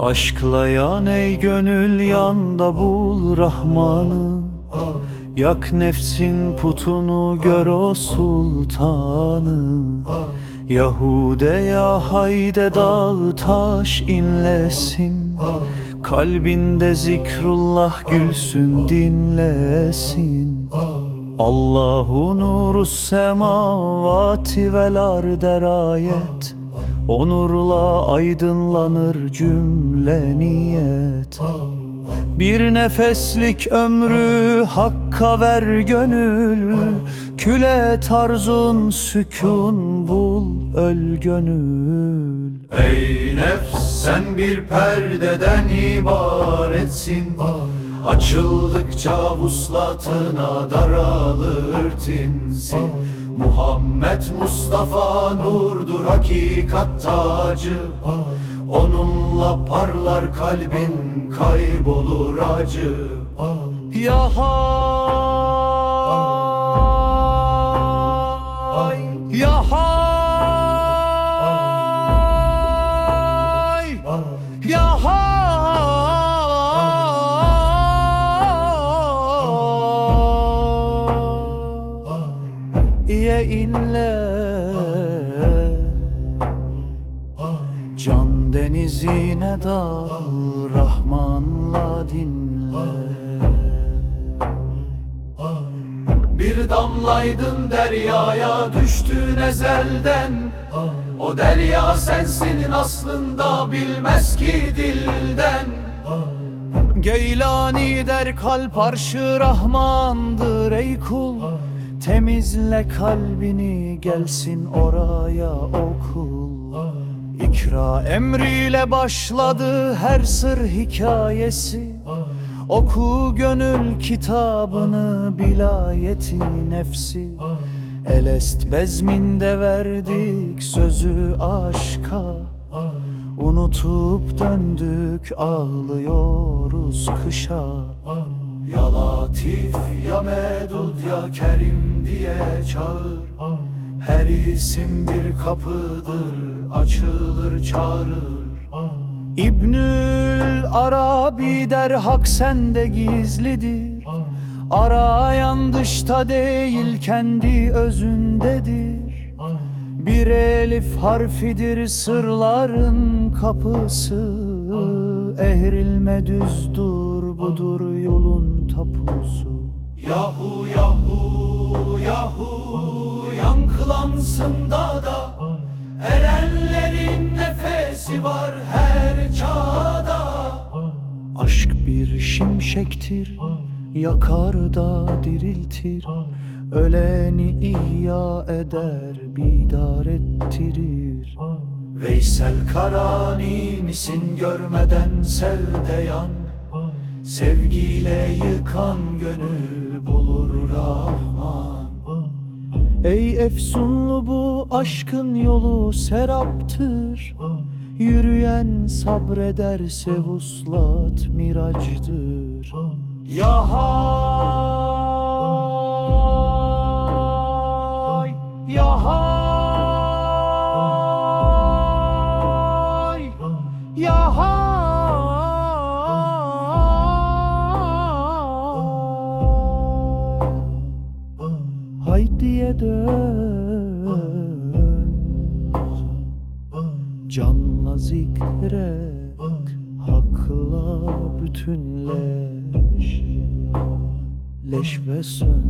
Aşkla yan ey gönül yanda bul Rahman'ı. Yak nefsin putunu gör o sultanı. Yahude ya hayde dağ taş inlesin. Kalbinde zikrullah gülsün dinlesin. Allahu nuru semavati vel arder ayet O nurla aydınlanır cümle niyet. Bir nefeslik ömrü hakka ver gönül. Küle tarzun sükun bul öl gönül. Ey nefs sen bir perdeden ibaretsin. Açıldıkça vuslatına daralır tinsin Muhammed Mustafa nurdur hakikat tacı. Onunla parlar kalbin kaybolur acı. Ya Ye inle. Can denizine dal Rahmanla dinle. Bir damlaydın deryaya düştün ezelden. O derya sensin aslında bilmez ki dilden. Geylani der kalp arşı Rahmandır ey kul Temizle kalbini gelsin oraya okul. İkra emriyle başladı her sır hikayesi. Oku gönül kitabını bilayeti nefsi. Elest bezminde verdik sözü aşka. Unutup döndük ağlıyoruz kışa Ya Latif ya Medud ya Kerim diye çağır. Her isim bir kapıdır açılır çağırır. İbnül Arabi der hak sende gizlidir. Arayan dışta değil kendi özündedir. Bir elif harfidir sırların kapısı. Ehrilme düzdur budur yolun tapusu. Yahu yahu yahu yankılansın dağda. Erenlerin nefesi var her çağda. Aşk bir şimşektir Yakar da diriltir. Öleni ihya eder Bidar ettirir. Veysel Karani misin görmeden selde yan Sevgiyle yıkan gönül bulur Rahman. Ey efsunlu bu aşkın yolu seraptır. Yürüyen sabrederse vuslat miracdır. Ya hay Haydiye dön. Canla zikrek Hakla bütünleş. Leş ve sön